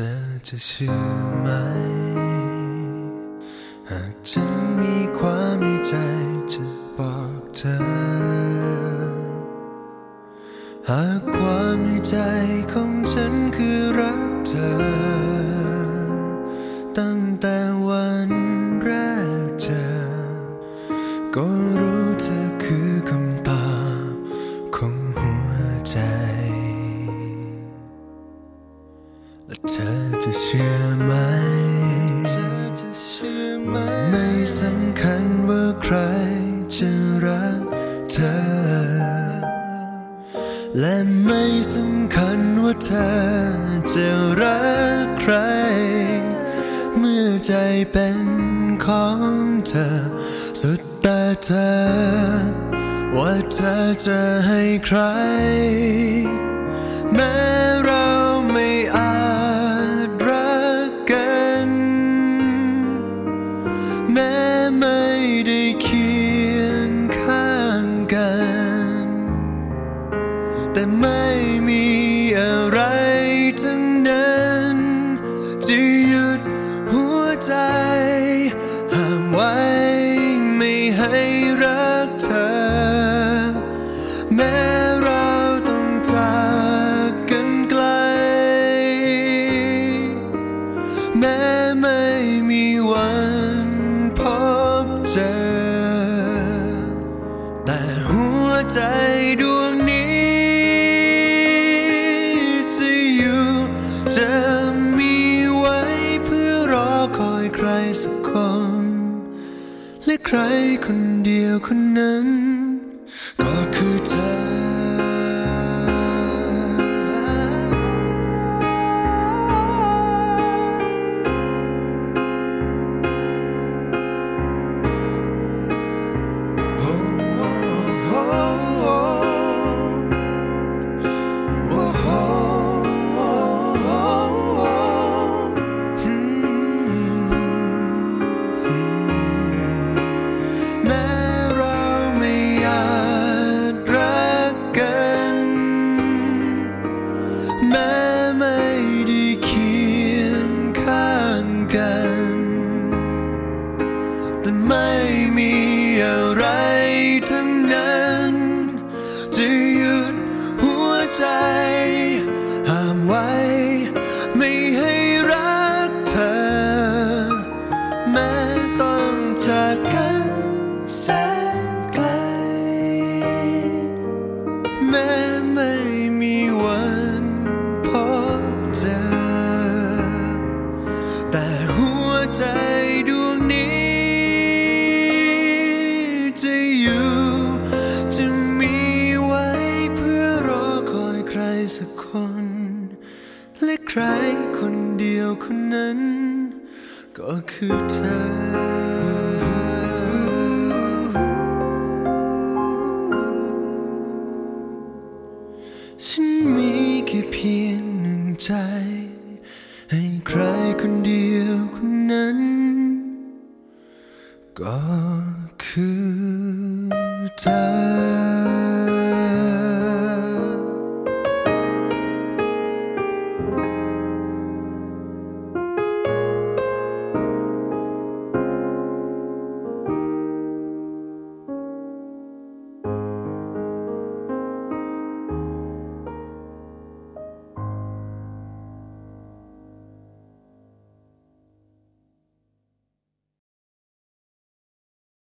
อจะเชื่อไหม หากฉันมีความในใจจะบอกเธอ หากความในใจของฉันคือรักเธอ ตั้งแต่ ชื่อไหมเชื่อไหมว่าไม่สำคัญว่าใครจะรักเธอ และไม่สำคัญว่าเธอจะรักใคร เมื่อใจเป็นของเธอ สุดแต่เธอ ว่าเธอจะให้ใคร แม้เรา แต่ไม่มีอะไรทั้งนั้นจะหยุดหัวใจห้ามไว้ไม่ให้รักเธอ แม้เราต้องจากกันไกล แม้ไม่มีวันพบเจอ แต่หัวใจดวง สักคน และใครคนเดียวคนนั้นก็ ไม่มีอะไรทั้งนั้น จะหยุดหัวใจ สักคน และใครคนเดียวคนนั้น ก็คือเธอฉันมีแค่เพียงหนึ่งใจ ให้ใครคนเดียวคนนั้น ก็คือเธอ